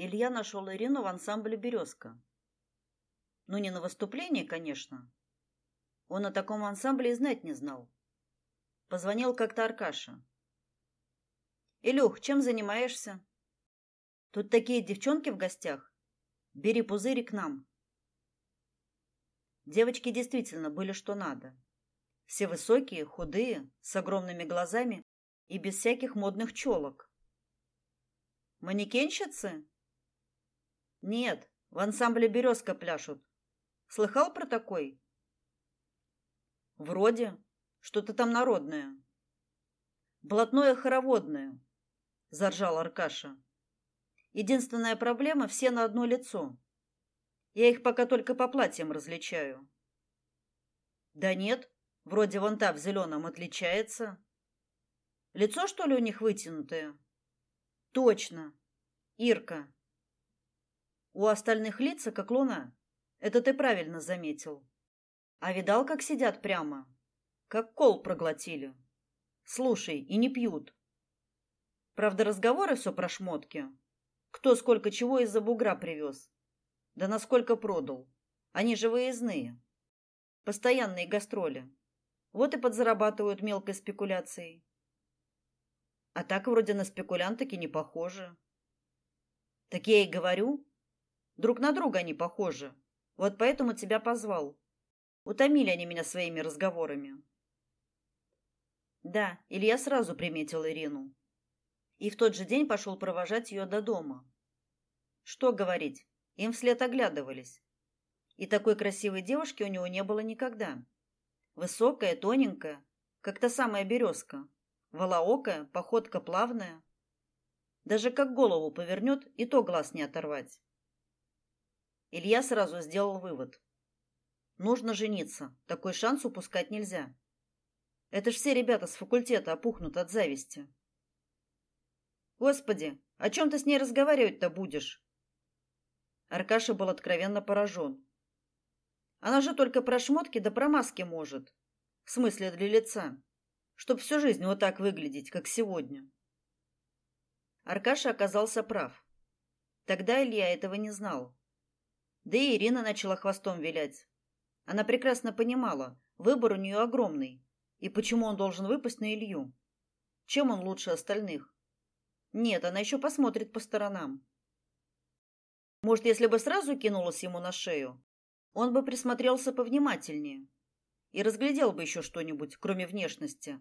Илья нашел Ирину в ансамбле «Березка». Ну, не на выступлении, конечно. Он о таком ансамбле и знать не знал. Позвонил как-то Аркаша. «Илюх, чем занимаешься?» «Тут такие девчонки в гостях. Бери пузырь к нам». Девочки действительно были что надо. Все высокие, худые, с огромными глазами и без всяких модных челок. Манекенщицы? Нет, в ансамбле Березка пляшут. Слыхал про такой? Вроде что-то там народное. Блатное хороводное, заржал Аркаша. Единственная проблема все на одно лицо. Я их пока только по платьям различаю. Да нет, вроде вон та в зеленом отличается. Лицо что ли у них вытянутое? Точно. Ирка. У остальных лица как луна. Это ты правильно заметил. А видал, как сидят прямо? Как кол проглотили. Слушай, и не пьют. Правда, разговоры все про шмотки. Кто сколько чего из-за бугра привез. Да насколько продал. Они же выездные. Постоянные гастроли. Вот и подзарабатывают мелкой спекуляцией. А так вроде на спекулянтки не похожи. Так я и говорю, друг на друга они похожи. Вот поэтому тебя позвал. Утомили они меня своими разговорами. Да, Илья сразу приметил Ирину. И в тот же день пошел провожать ее до дома. Что говорить, им вслед оглядывались. И такой красивой девушки у него не было никогда. Высокая, тоненькая, как та самая березка. Волоокая, походка плавная. Даже как голову повернет, и то глаз не оторвать. Илья сразу сделал вывод. Нужно жениться. Такой шанс упускать нельзя. Это ж все ребята с факультета опухнут от зависти. Господи, о чем ты с ней разговаривать-то будешь? Аркаша был откровенно поражен. Она же только про шмотки да про маски может. В смысле для лица. Чтоб всю жизнь вот так выглядеть, как сегодня. Аркаша оказался прав. Тогда Илья этого не знал. Да и Ирина начала хвостом вилять. Она прекрасно понимала, выбор у нее огромный. И почему он должен выпасть на Илью? Чем он лучше остальных? Нет, она еще посмотрит по сторонам. Может, если бы сразу кинулась ему на шею, он бы присмотрелся повнимательнее и разглядел бы еще что-нибудь, кроме внешности.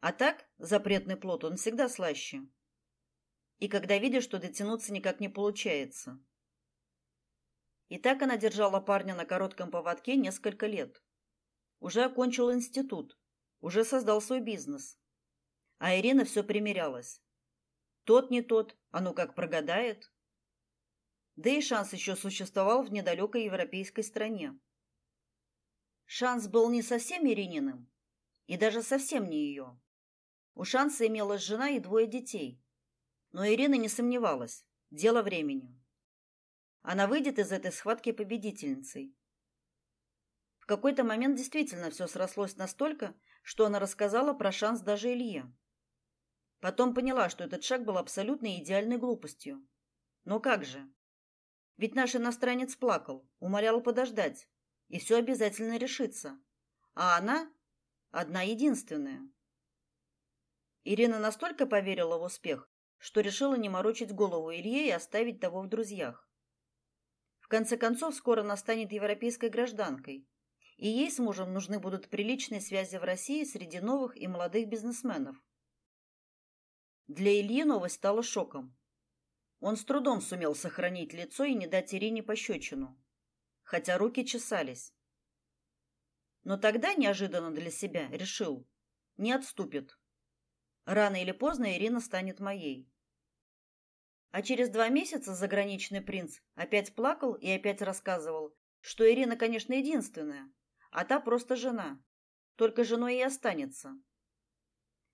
А так, запретный плод, он всегда слаще. И когда видишь, что дотянуться никак не получается. И так она держала парня на коротком поводке несколько лет. Уже окончил институт, уже создал свой бизнес. А Ирина все примерялась. Тот не тот, а ну как прогадает. Да и шанс еще существовал в недалекой европейской стране. Шанс был не совсем Ирининым, и даже совсем не ее. У Шанса имелась жена и двое детей. Но Ирина не сомневалась. Дело времени. Она выйдет из этой схватки победительницей. В какой-то момент действительно все срослось настолько, что она рассказала про шанс даже Илье. Потом поняла, что этот шаг был абсолютно идеальной глупостью. Но как же? Ведь наш иностранец плакал, умолял подождать, и все обязательно решится. А она одна единственная. Ирина настолько поверила в успех, что решила не морочить голову Илье и оставить того в друзьях. Конце концов, скоро она станет европейской гражданкой, и ей с мужем нужны будут приличные связи в России среди новых и молодых бизнесменов. Для Ильи новость стала шоком. Он с трудом сумел сохранить лицо и не дать Ирине пощечину, хотя руки чесались. Но тогда неожиданно для себя решил, не отступит. Рано или поздно Ирина станет моей. А через два месяца заграничный принц опять плакал и опять рассказывал, что Ирина, конечно, единственная, а та просто жена. Только женой и останется.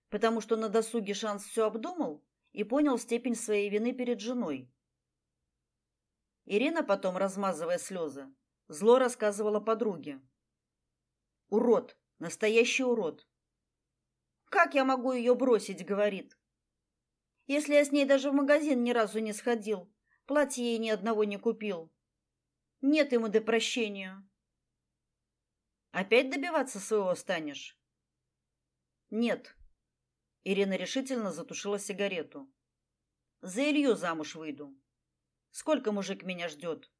Потому что на досуге шанс все обдумал и понял степень своей вины перед женой. Ирина потом, размазывая слезы, зло рассказывала подруге. Урод, настоящий урод. Как я могу ее бросить, говорит. Если я с ней даже в магазин ни разу не сходил, Платья ей ни одного не купил. Нет ему до прощения. Опять добиваться своего станешь? Нет. Ирина решительно затушила сигарету. За Илью замуж выйду. Сколько мужик меня ждет?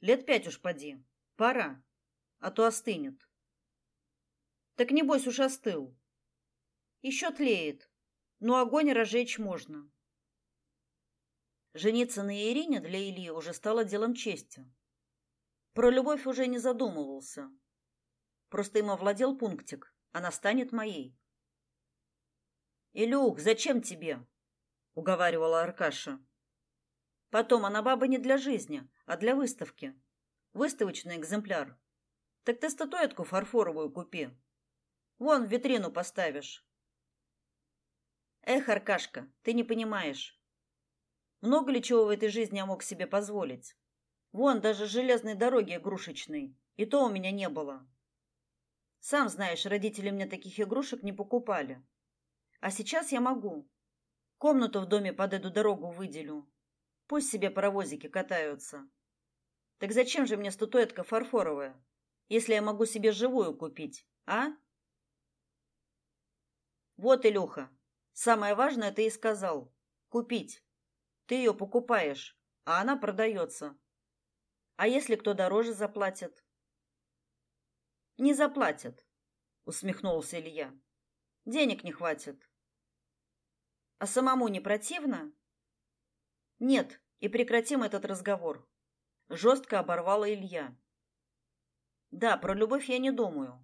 Лет пять уж поди. Пора, а то остынет. Так небось уж остыл. Еще тлеет, но огонь разжечь можно. Жениться на Ирине для Ильи уже стало делом чести. Про любовь уже не задумывался. Просто им овладел пунктик. Она станет моей. Илюх, зачем тебе? уговаривала Аркаша. Потом она баба не для жизни, а для выставки. Выставочный экземпляр. Так ты статуэтку фарфоровую купи. Вон в витрину поставишь. Эх, Аркашка, ты не понимаешь. Много ли чего в этой жизни я мог себе позволить? Вон даже железной дороги игрушечной, и то у меня не было. Сам знаешь, родители мне таких игрушек не покупали. А сейчас я могу. Комнату в доме под эту дорогу выделю. Пусть себе паровозики катаются. Так зачем же мне статуэтка фарфоровая, если я могу себе живую купить, а? Вот, Илюха, самое важное ты и сказал. Купить. Ты ее покупаешь, а она продается. А если кто дороже заплатит? Не заплатят, усмехнулся Илья. Денег не хватит. А самому не противно? Нет, и прекратим этот разговор. Жестко оборвала Илья. Да, про любовь я не думаю.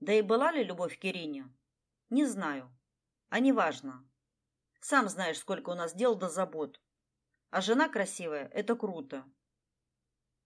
Да и была ли любовь к Ирине? Не знаю. А не важно. Сам знаешь, сколько у нас дел до забот. А жена красивая это круто.